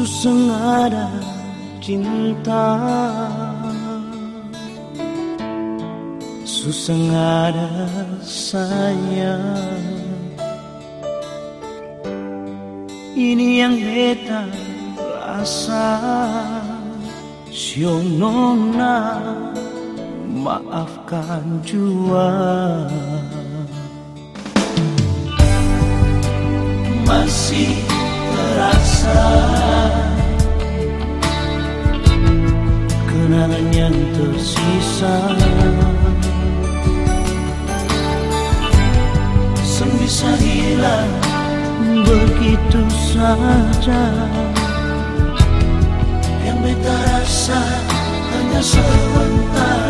Susengada cinta. Susengada sayang. Ini yang beta rasa. Sionona maafkan jua. Masih terasa. yang tersisa. Sembisa hilang begitu saja. Yang beta rasa hanya sebentar.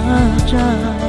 哪吒